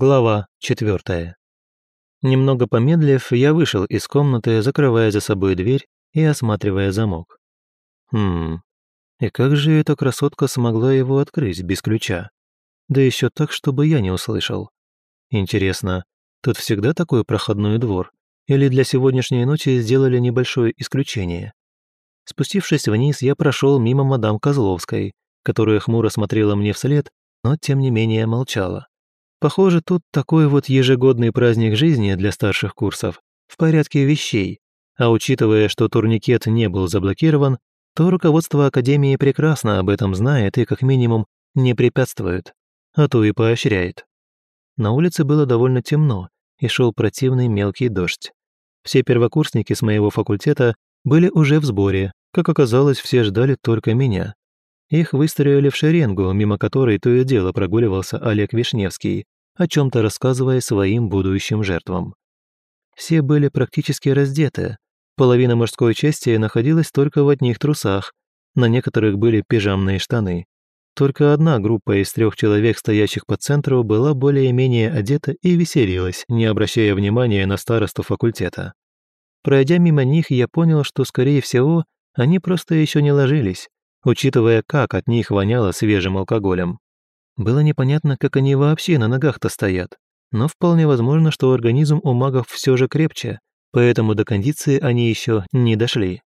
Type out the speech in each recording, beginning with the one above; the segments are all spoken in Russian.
Глава четвертая. Немного помедлив, я вышел из комнаты, закрывая за собой дверь и осматривая замок. Хм, и как же эта красотка смогла его открыть без ключа? Да еще так, чтобы я не услышал. Интересно, тут всегда такой проходной двор? Или для сегодняшней ночи сделали небольшое исключение? Спустившись вниз, я прошел мимо мадам Козловской, которая хмуро смотрела мне вслед, но тем не менее молчала. Похоже, тут такой вот ежегодный праздник жизни для старших курсов в порядке вещей, а учитывая, что турникет не был заблокирован, то руководство Академии прекрасно об этом знает и как минимум не препятствует, а то и поощряет. На улице было довольно темно, и шел противный мелкий дождь. Все первокурсники с моего факультета были уже в сборе, как оказалось, все ждали только меня. Их выстроили в шеренгу, мимо которой то и дело прогуливался Олег Вишневский, о чем-то рассказывая своим будущим жертвам. Все были практически раздеты. Половина мужской части находилась только в одних трусах, на некоторых были пижамные штаны. Только одна группа из трех человек, стоящих по центру, была более-менее одета и веселилась, не обращая внимания на старосту факультета. Пройдя мимо них, я понял, что, скорее всего, они просто еще не ложились, учитывая, как от них воняло свежим алкоголем. Было непонятно, как они вообще на ногах-то стоят, но вполне возможно, что организм у магов все же крепче, поэтому до кондиции они еще не дошли.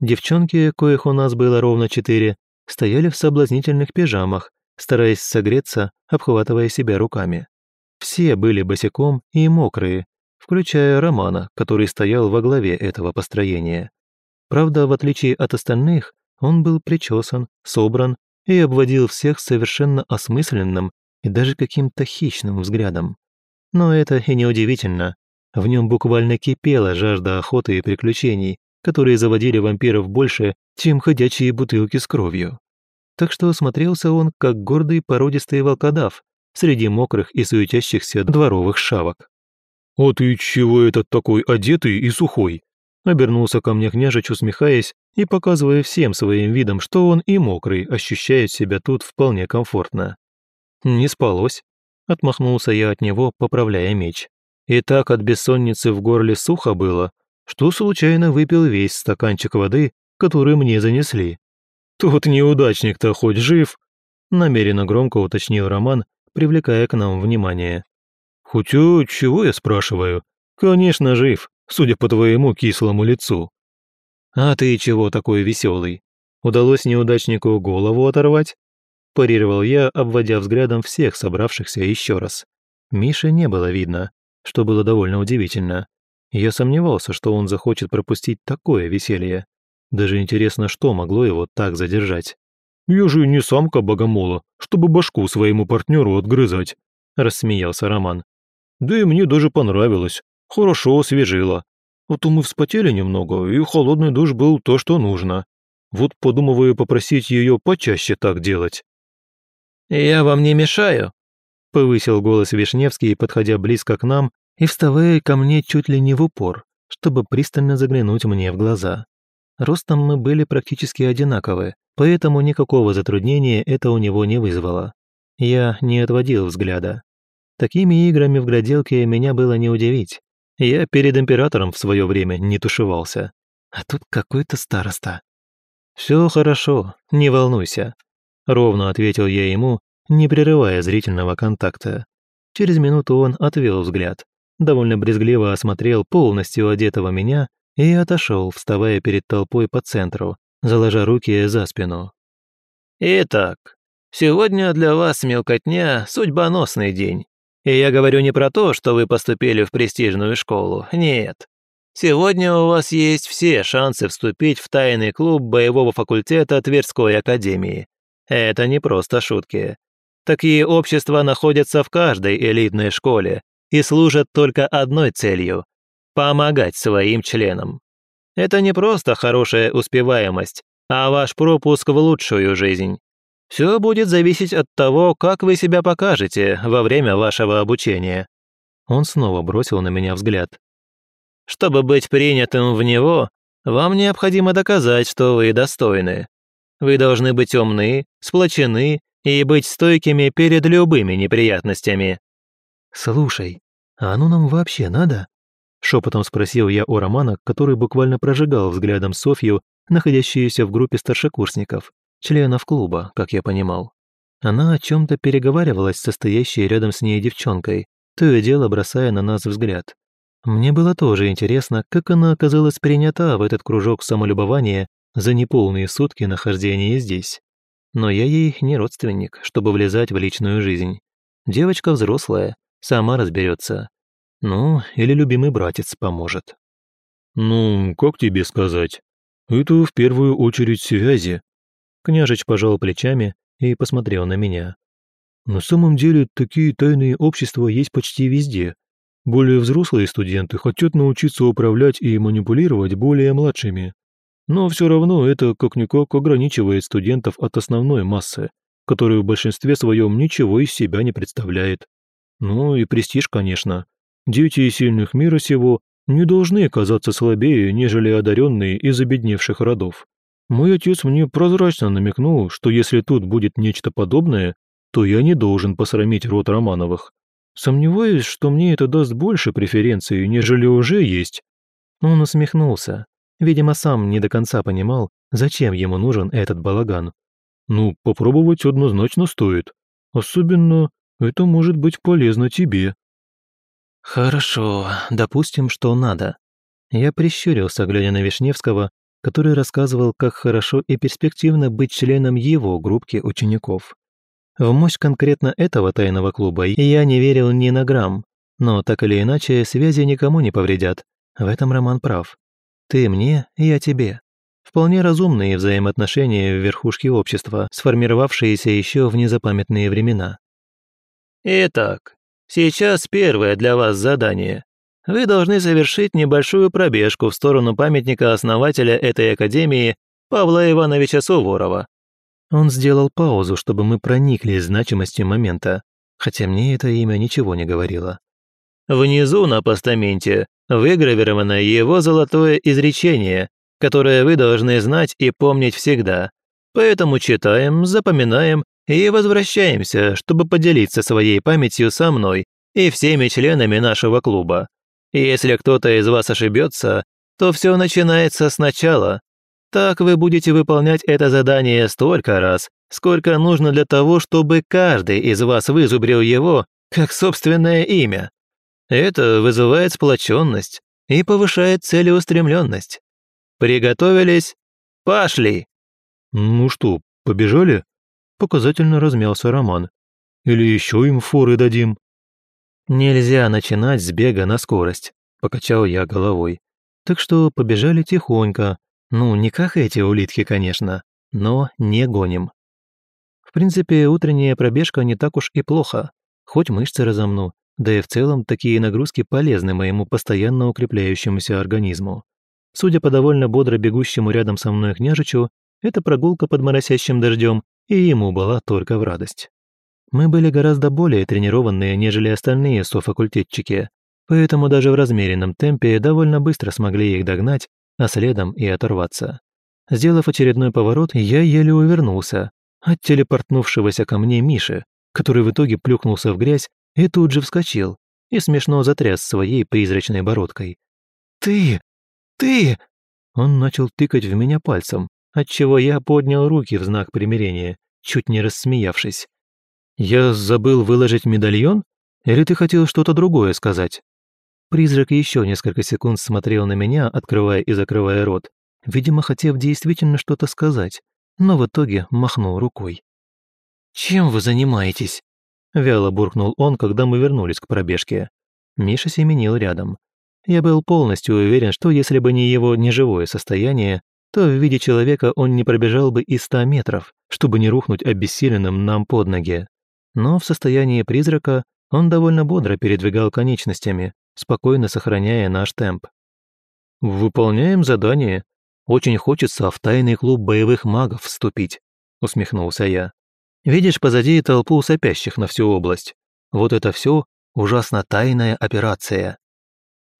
Девчонки, коих у нас было ровно четыре, стояли в соблазнительных пижамах, стараясь согреться, обхватывая себя руками. Все были босиком и мокрые, включая Романа, который стоял во главе этого построения. Правда, в отличие от остальных, он был причесан, собран и обводил всех совершенно осмысленным и даже каким-то хищным взглядом. Но это и неудивительно. В нем буквально кипела жажда охоты и приключений, которые заводили вампиров больше, чем ходячие бутылки с кровью. Так что смотрелся он, как гордый породистый волкодав среди мокрых и суетящихся дворовых шавок. «А ты чего этот такой одетый и сухой?» Обернулся ко мне княжич, усмехаясь и показывая всем своим видом, что он и мокрый ощущает себя тут вполне комфортно. «Не спалось», — отмахнулся я от него, поправляя меч. И так от бессонницы в горле сухо было, что случайно выпил весь стаканчик воды, который мне занесли. «Тут неудачник-то хоть жив?» — намеренно громко уточнил Роман, привлекая к нам внимание. «Хотя, чего я спрашиваю? Конечно, жив судя по твоему кислому лицу». «А ты чего такой веселый? Удалось неудачнику голову оторвать?» парировал я, обводя взглядом всех собравшихся еще раз. Миши не было видно, что было довольно удивительно. Я сомневался, что он захочет пропустить такое веселье. Даже интересно, что могло его так задержать. «Я же не самка богомола, чтобы башку своему партнеру отгрызать», – рассмеялся Роман. «Да и мне даже понравилось. Хорошо освежило. А то мы вспотели немного, и холодный душ был то, что нужно. Вот подумываю попросить ее почаще так делать». «Я вам не мешаю?» — повысил голос Вишневский, подходя близко к нам и вставая ко мне чуть ли не в упор, чтобы пристально заглянуть мне в глаза. Ростом мы были практически одинаковы, поэтому никакого затруднения это у него не вызвало. Я не отводил взгляда. Такими играми в гляделке меня было не удивить. Я перед императором в свое время не тушевался. А тут какой-то староста. Все хорошо, не волнуйся», — ровно ответил я ему, не прерывая зрительного контакта. Через минуту он отвел взгляд, довольно брезгливо осмотрел полностью одетого меня и отошел, вставая перед толпой по центру, заложа руки за спину. «Итак, сегодня для вас, мелкотня, судьбоносный день. И я говорю не про то, что вы поступили в престижную школу, нет. Сегодня у вас есть все шансы вступить в тайный клуб боевого факультета Тверской академии. Это не просто шутки. Такие общества находятся в каждой элитной школе и служат только одной целью – помогать своим членам. Это не просто хорошая успеваемость, а ваш пропуск в лучшую жизнь. Все будет зависеть от того, как вы себя покажете во время вашего обучения». Он снова бросил на меня взгляд. «Чтобы быть принятым в него, вам необходимо доказать, что вы достойны. Вы должны быть умны, сплочены и быть стойкими перед любыми неприятностями. «Слушай, а оно нам вообще надо?» Шепотом спросил я у Романа, который буквально прожигал взглядом Софью, находящуюся в группе старшекурсников, членов клуба, как я понимал. Она о чем то переговаривалась с состоящей рядом с ней девчонкой, то и дело бросая на нас взгляд. Мне было тоже интересно, как она оказалась принята в этот кружок самолюбования за неполные сутки нахождения здесь. Но я ей не родственник, чтобы влезать в личную жизнь. Девочка взрослая, сама разберется. Ну, или любимый братец поможет. «Ну, как тебе сказать? Это в первую очередь связи». Княжич пожал плечами и посмотрел на меня. «На самом деле, такие тайные общества есть почти везде. Более взрослые студенты хотят научиться управлять и манипулировать более младшими. Но все равно это как-никак ограничивает студентов от основной массы, которая в большинстве своем ничего из себя не представляет. Ну и престиж, конечно. Дети сильных мира сего не должны казаться слабее, нежели одаренные из обедневших родов. Мой отец мне прозрачно намекнул, что если тут будет нечто подобное, то я не должен посрамить род Романовых. Сомневаюсь, что мне это даст больше преференций, нежели уже есть». Он усмехнулся. Видимо, сам не до конца понимал, зачем ему нужен этот балаган. «Ну, попробовать однозначно стоит. Особенно это может быть полезно тебе». «Хорошо, допустим, что надо». Я прищурился, глядя на Вишневского, который рассказывал, как хорошо и перспективно быть членом его группки учеников. В мощь конкретно этого тайного клуба я не верил ни на грамм, но так или иначе связи никому не повредят. В этом Роман прав. Ты мне, я тебе. Вполне разумные взаимоотношения в верхушке общества, сформировавшиеся еще в незапамятные времена. Итак, Сейчас первое для вас задание. Вы должны совершить небольшую пробежку в сторону памятника основателя этой академии Павла Ивановича Суворова». Он сделал паузу, чтобы мы прониклись значимостью момента, хотя мне это имя ничего не говорило. Внизу на постаменте выгравировано его золотое изречение, которое вы должны знать и помнить всегда. Поэтому читаем, запоминаем и возвращаемся, чтобы поделиться своей памятью со мной и всеми членами нашего клуба. Если кто-то из вас ошибется, то все начинается сначала. Так вы будете выполнять это задание столько раз, сколько нужно для того, чтобы каждый из вас вызубрил его как собственное имя. Это вызывает сплоченность и повышает целеустремленность. Приготовились? Пошли! Ну что, побежали? Показательно размялся Роман. Или еще им форы дадим? Нельзя начинать с бега на скорость, покачал я головой. Так что побежали тихонько. Ну, не как эти улитки, конечно, но не гоним. В принципе, утренняя пробежка не так уж и плохо. Хоть мышцы разомну, да и в целом такие нагрузки полезны моему постоянно укрепляющемуся организму. Судя по довольно бодро бегущему рядом со мной княжичу, эта прогулка под моросящим дождем и ему была только в радость. Мы были гораздо более тренированные, нежели остальные софакультетчики, поэтому даже в размеренном темпе довольно быстро смогли их догнать, а следом и оторваться. Сделав очередной поворот, я еле увернулся от телепортнувшегося ко мне Миши, который в итоге плюхнулся в грязь и тут же вскочил и смешно затряс своей призрачной бородкой. «Ты! Ты!» Он начал тыкать в меня пальцем, отчего я поднял руки в знак примирения, чуть не рассмеявшись. «Я забыл выложить медальон? Или ты хотел что-то другое сказать?» Призрак еще несколько секунд смотрел на меня, открывая и закрывая рот, видимо, хотев действительно что-то сказать, но в итоге махнул рукой. «Чем вы занимаетесь?» Вяло буркнул он, когда мы вернулись к пробежке. Миша семенил рядом. Я был полностью уверен, что если бы не его неживое состояние, то в виде человека он не пробежал бы и ста метров, чтобы не рухнуть обессиленным нам под ноги. Но в состоянии призрака он довольно бодро передвигал конечностями, спокойно сохраняя наш темп. «Выполняем задание. Очень хочется в тайный клуб боевых магов вступить», — усмехнулся я. «Видишь позади толпу сопящих на всю область. Вот это все ужасно тайная операция».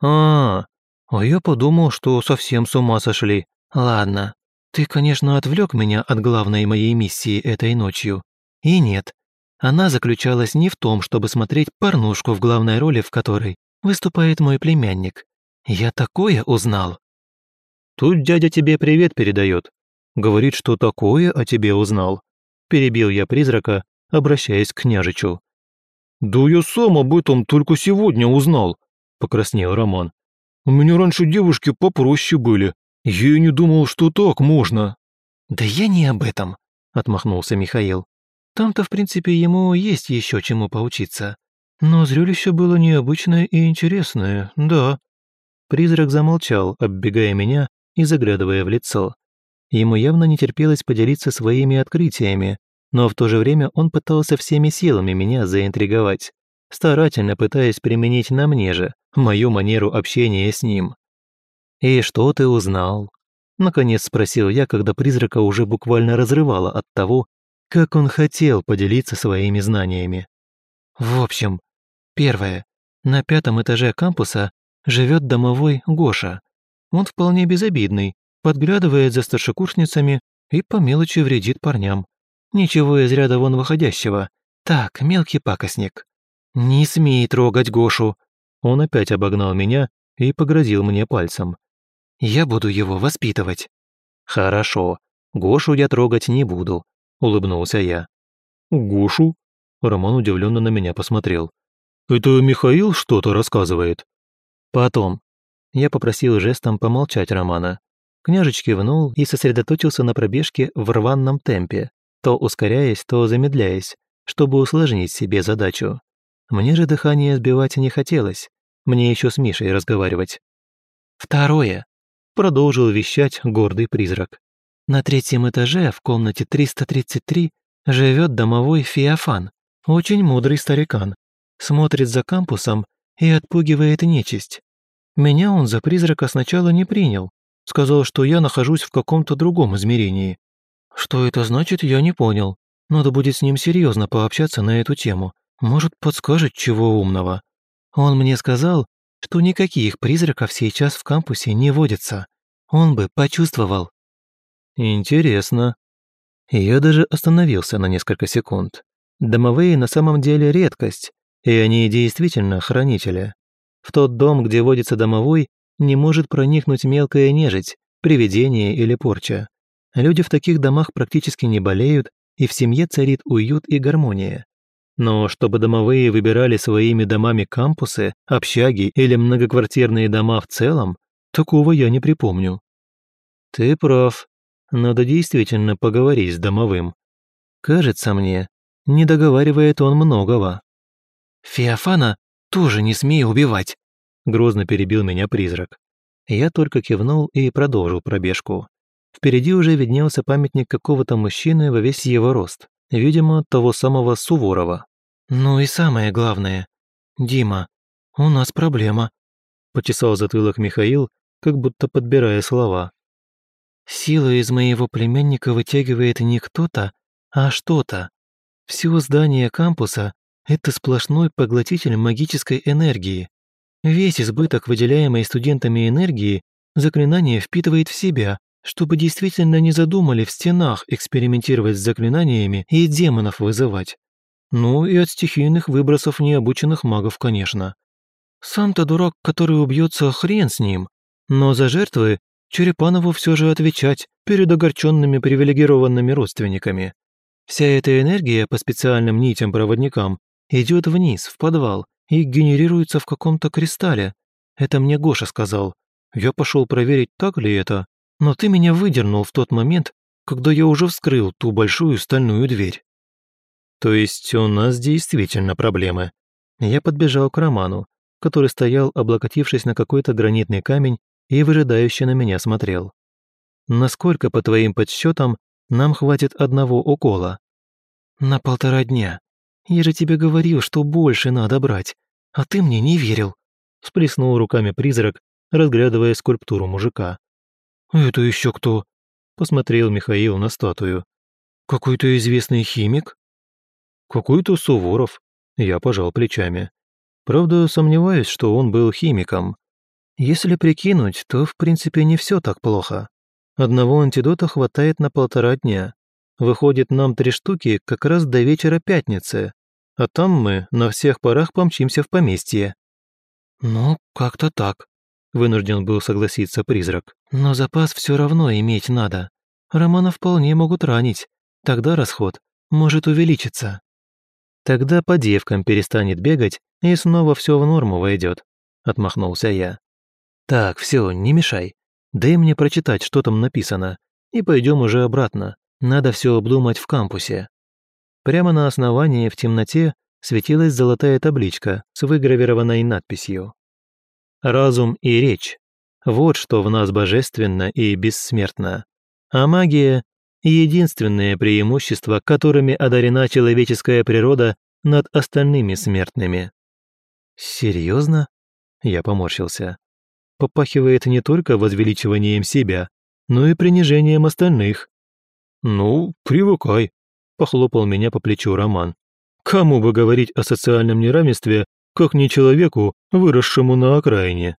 «А, а я подумал, что совсем с ума сошли», Ладно, ты, конечно, отвлек меня от главной моей миссии этой ночью. И нет, Она заключалась не в том, чтобы смотреть порнушку, в главной роли в которой выступает мой племянник. Я такое узнал. Тут дядя тебе привет передает. Говорит, что такое о тебе узнал. Перебил я призрака, обращаясь к княжичу. «Да я сам об этом только сегодня узнал», – покраснел Роман. «У меня раньше девушки попроще были. Я и не думал, что так можно». «Да я не об этом», – отмахнулся Михаил. «Там-то, в принципе, ему есть еще чему поучиться. Но зрелище было необычное и интересное, да». Призрак замолчал, оббегая меня и заглядывая в лицо. Ему явно не терпелось поделиться своими открытиями, но в то же время он пытался всеми силами меня заинтриговать, старательно пытаясь применить на мне же мою манеру общения с ним. «И что ты узнал?» Наконец спросил я, когда призрака уже буквально разрывало от того, как он хотел поделиться своими знаниями. «В общем, первое. На пятом этаже кампуса живет домовой Гоша. Он вполне безобидный, подглядывает за старшекурсницами и по мелочи вредит парням. Ничего из ряда вон выходящего. Так, мелкий пакостник. Не смей трогать Гошу. Он опять обогнал меня и погрозил мне пальцем. Я буду его воспитывать. Хорошо. Гошу я трогать не буду, улыбнулся я. Гошу? Роман удивленно на меня посмотрел. Это Михаил что-то рассказывает? Потом. Я попросил жестом помолчать Романа. Княжич кивнул и сосредоточился на пробежке в рваном темпе, то ускоряясь, то замедляясь, чтобы усложнить себе задачу. Мне же дыхание сбивать не хотелось, мне еще с Мишей разговаривать. «Второе», — продолжил вещать гордый призрак. «На третьем этаже, в комнате 333, живет домовой Феофан, очень мудрый старикан. Смотрит за кампусом и отпугивает нечисть. Меня он за призрака сначала не принял, сказал, что я нахожусь в каком-то другом измерении, что это значит, я не понял. Надо будет с ним серьезно пообщаться на эту тему. Может, подскажет чего умного. Он мне сказал, что никаких призраков сейчас в кампусе не водится. Он бы почувствовал. Интересно. Я даже остановился на несколько секунд. Домовые на самом деле редкость, и они действительно хранители. В тот дом, где водится домовой, не может проникнуть мелкая нежить, привидение или порча. Люди в таких домах практически не болеют, и в семье царит уют и гармония. Но чтобы домовые выбирали своими домами кампусы, общаги или многоквартирные дома в целом, такого я не припомню. Ты прав. Надо действительно поговорить с домовым. Кажется мне, не договаривает он многого. Феофана тоже не смей убивать, грозно перебил меня призрак. Я только кивнул и продолжил пробежку. Впереди уже виднелся памятник какого-то мужчины во весь его рост, видимо, того самого Суворова. «Ну и самое главное, Дима, у нас проблема», – почесал затылок Михаил, как будто подбирая слова. «Сила из моего племянника вытягивает не кто-то, а что-то. Все здание кампуса – это сплошной поглотитель магической энергии. Весь избыток выделяемой студентами энергии заклинание впитывает в себя, чтобы действительно не задумали в стенах экспериментировать с заклинаниями и демонов вызывать. Ну и от стихийных выбросов необученных магов, конечно. Сам-то дурак, который убьется, хрен с ним. Но за жертвы Черепанову все же отвечать перед огорченными привилегированными родственниками. Вся эта энергия по специальным нитям-проводникам идет вниз, в подвал, и генерируется в каком-то кристалле. Это мне Гоша сказал. Я пошел проверить, так ли это, но ты меня выдернул в тот момент, когда я уже вскрыл ту большую стальную дверь. То есть у нас действительно проблемы. Я подбежал к Роману, который стоял, облокотившись на какой-то гранитный камень и выжидающе на меня смотрел. Насколько, по твоим подсчетам, нам хватит одного укола? На полтора дня. Я же тебе говорил, что больше надо брать, а ты мне не верил. Сплеснул руками призрак, разглядывая скульптуру мужика. «Это еще кто?» – посмотрел Михаил на статую. «Какой-то известный химик?» «Какой-то Суворов», – я пожал плечами. Правда, сомневаюсь, что он был химиком. Если прикинуть, то в принципе не все так плохо. Одного антидота хватает на полтора дня. Выходит, нам три штуки как раз до вечера пятницы, а там мы на всех парах помчимся в поместье». «Ну, как-то так», — вынужден был согласиться призрак. «Но запас все равно иметь надо. Романа вполне могут ранить. Тогда расход может увеличиться». «Тогда по девкам перестанет бегать, и снова все в норму войдет», — отмахнулся я. «Так, все, не мешай. Дай мне прочитать, что там написано, и пойдем уже обратно. Надо все обдумать в кампусе». Прямо на основании в темноте светилась золотая табличка с выгравированной надписью. «Разум и речь. Вот что в нас божественно и бессмертно. А магия — единственное преимущество, которыми одарена человеческая природа над остальными смертными». «Серьезно?» — я поморщился. «Попахивает не только возвеличиванием себя, но и принижением остальных». «Ну, привыкай», похлопал меня по плечу Роман. Кому бы говорить о социальном неравенстве, как не человеку, выросшему на окраине?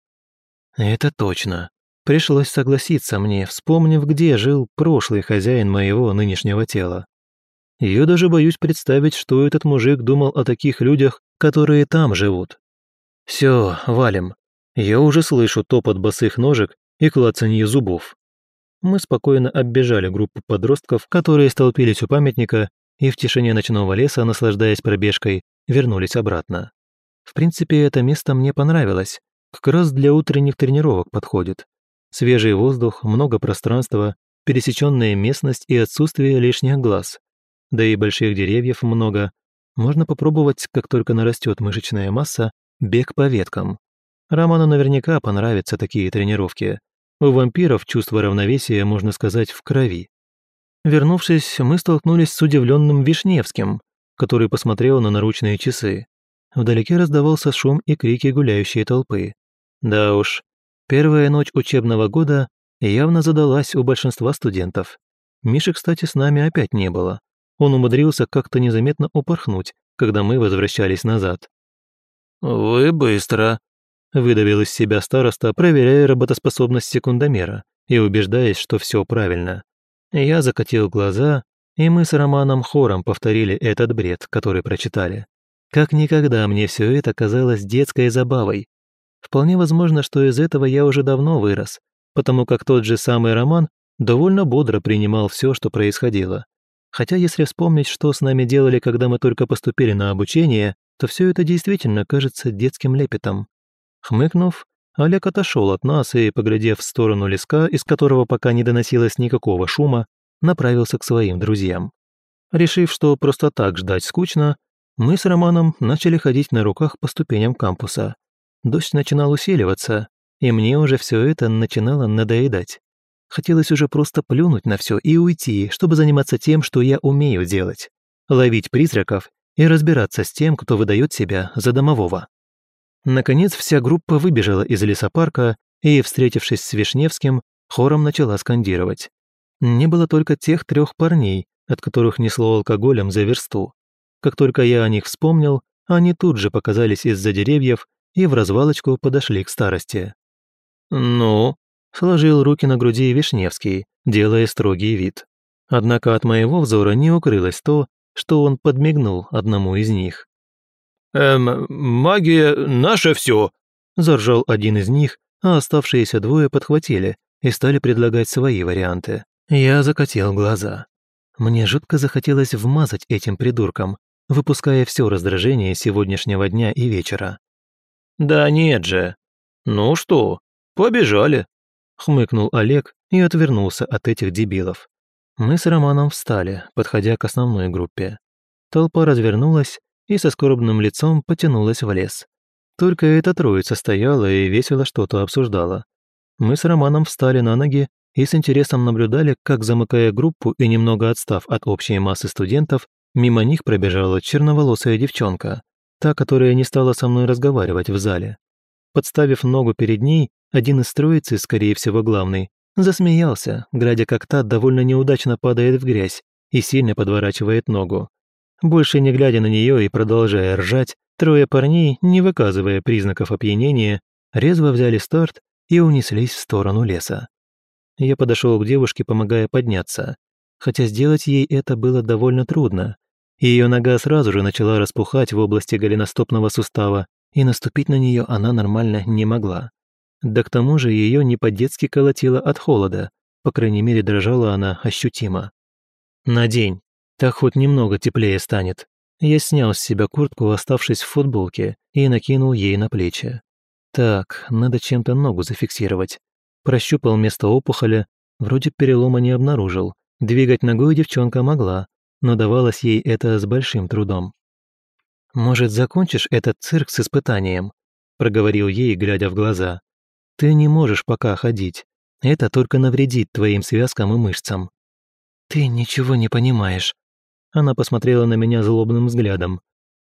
Это точно. Пришлось согласиться мне, вспомнив, где жил прошлый хозяин моего нынешнего тела. Я даже боюсь представить, что этот мужик думал о таких людях, которые там живут. Все, валим. Я уже слышу топот босых ножек и клацанье зубов. Мы спокойно оббежали группу подростков, которые столпились у памятника и в тишине ночного леса, наслаждаясь пробежкой, вернулись обратно. В принципе, это место мне понравилось. Как раз для утренних тренировок подходит. Свежий воздух, много пространства, пересеченная местность и отсутствие лишних глаз. Да и больших деревьев много. Можно попробовать, как только нарастет мышечная масса, бег по веткам. Роману наверняка понравятся такие тренировки. У вампиров чувство равновесия, можно сказать, в крови. Вернувшись, мы столкнулись с удивленным Вишневским, который посмотрел на наручные часы. Вдалеке раздавался шум и крики гуляющей толпы. Да уж, первая ночь учебного года явно задалась у большинства студентов. Миши, кстати, с нами опять не было. Он умудрился как-то незаметно упорхнуть, когда мы возвращались назад. «Вы быстро», Выдавил из себя староста, проверяя работоспособность секундомера и убеждаясь, что все правильно. Я закатил глаза, и мы с Романом хором повторили этот бред, который прочитали. Как никогда мне все это казалось детской забавой. Вполне возможно, что из этого я уже давно вырос, потому как тот же самый Роман довольно бодро принимал все, что происходило. Хотя если вспомнить, что с нами делали, когда мы только поступили на обучение, то все это действительно кажется детским лепетом. Хмыкнув, Олег отошел от нас и, поглядев в сторону леска, из которого пока не доносилось никакого шума, направился к своим друзьям. Решив, что просто так ждать скучно, мы с Романом начали ходить на руках по ступеням кампуса. Дождь начинал усиливаться, и мне уже все это начинало надоедать. Хотелось уже просто плюнуть на все и уйти, чтобы заниматься тем, что я умею делать. Ловить призраков и разбираться с тем, кто выдает себя за домового. Наконец вся группа выбежала из лесопарка и, встретившись с Вишневским, хором начала скандировать. Не было только тех трех парней, от которых несло алкоголем за версту. Как только я о них вспомнил, они тут же показались из-за деревьев и в развалочку подошли к старости. «Ну?» – сложил руки на груди Вишневский, делая строгий вид. Однако от моего взора не укрылось то, что он подмигнул одному из них. «Эм, магия — наше все», — заржал один из них, а оставшиеся двое подхватили и стали предлагать свои варианты. Я закатил глаза. Мне жутко захотелось вмазать этим придуркам, выпуская все раздражение сегодняшнего дня и вечера. «Да нет же. Ну что, побежали», — хмыкнул Олег и отвернулся от этих дебилов. Мы с Романом встали, подходя к основной группе. Толпа развернулась, и со скорбным лицом потянулась в лес. Только эта троица стояла и весело что-то обсуждала. Мы с Романом встали на ноги и с интересом наблюдали, как, замыкая группу и немного отстав от общей массы студентов, мимо них пробежала черноволосая девчонка, та, которая не стала со мной разговаривать в зале. Подставив ногу перед ней, один из троицы, скорее всего главный, засмеялся, глядя, как та довольно неудачно падает в грязь и сильно подворачивает ногу. Больше не глядя на нее и продолжая ржать, трое парней, не выказывая признаков опьянения, резво взяли старт и унеслись в сторону леса. Я подошел к девушке, помогая подняться. хотя сделать ей это было довольно трудно. Ее нога сразу же начала распухать в области голеностопного сустава, и наступить на нее она нормально не могла. Да к тому же ее не по-детски колотило от холода, по крайней мере дрожала она ощутимо. «Надень, так хоть немного теплее станет». Я снял с себя куртку, оставшись в футболке, и накинул ей на плечи. Так, надо чем-то ногу зафиксировать. Прощупал место опухоли, вроде перелома не обнаружил. Двигать ногой девчонка могла, но давалось ей это с большим трудом. «Может, закончишь этот цирк с испытанием?» – проговорил ей, глядя в глаза. «Ты не можешь пока ходить. Это только навредит твоим связкам и мышцам». «Ты ничего не понимаешь». Она посмотрела на меня злобным взглядом.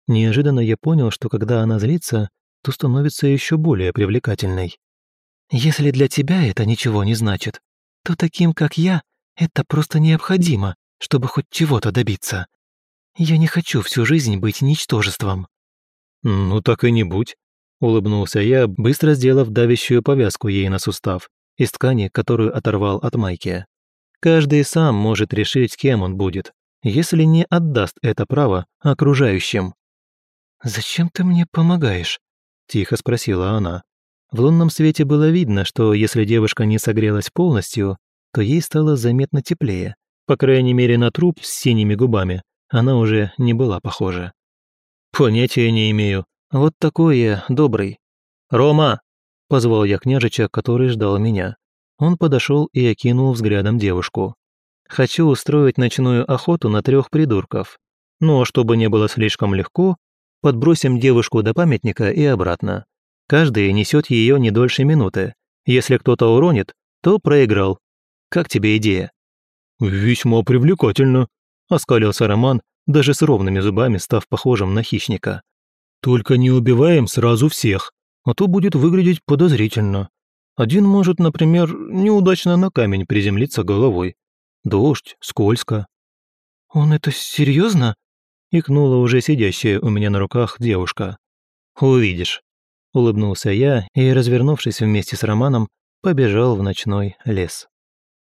Неожиданно я понял, что когда она злится, то становится еще более привлекательной. «Если для тебя это ничего не значит, то таким, как я, это просто необходимо, чтобы хоть чего-то добиться. Я не хочу всю жизнь быть ничтожеством». «Ну так и не будь», — улыбнулся я, быстро сделав давящую повязку ей на сустав из ткани, которую оторвал от майки. Каждый сам может решить, кем он будет, если не отдаст это право окружающим. «Зачем ты мне помогаешь?» – тихо спросила она. В лунном свете было видно, что если девушка не согрелась полностью, то ей стало заметно теплее. По крайней мере, на труп с синими губами она уже не была похожа. «Понятия не имею. Вот такой я добрый. Рома!» – позвал я княжича, который ждал меня. Он подошел и окинул взглядом девушку. «Хочу устроить ночную охоту на трех придурков. Но чтобы не было слишком легко, подбросим девушку до памятника и обратно. Каждый несет ее не дольше минуты. Если кто-то уронит, то проиграл. Как тебе идея?» «Весьма привлекательно», – оскалился Роман, даже с ровными зубами став похожим на хищника. «Только не убиваем сразу всех, а то будет выглядеть подозрительно. Один может, например, неудачно на камень приземлиться головой. Дождь, скользко». «Он это серьезно? икнула уже сидящая у меня на руках девушка. «Увидишь», — улыбнулся я и, развернувшись вместе с Романом, побежал в ночной лес.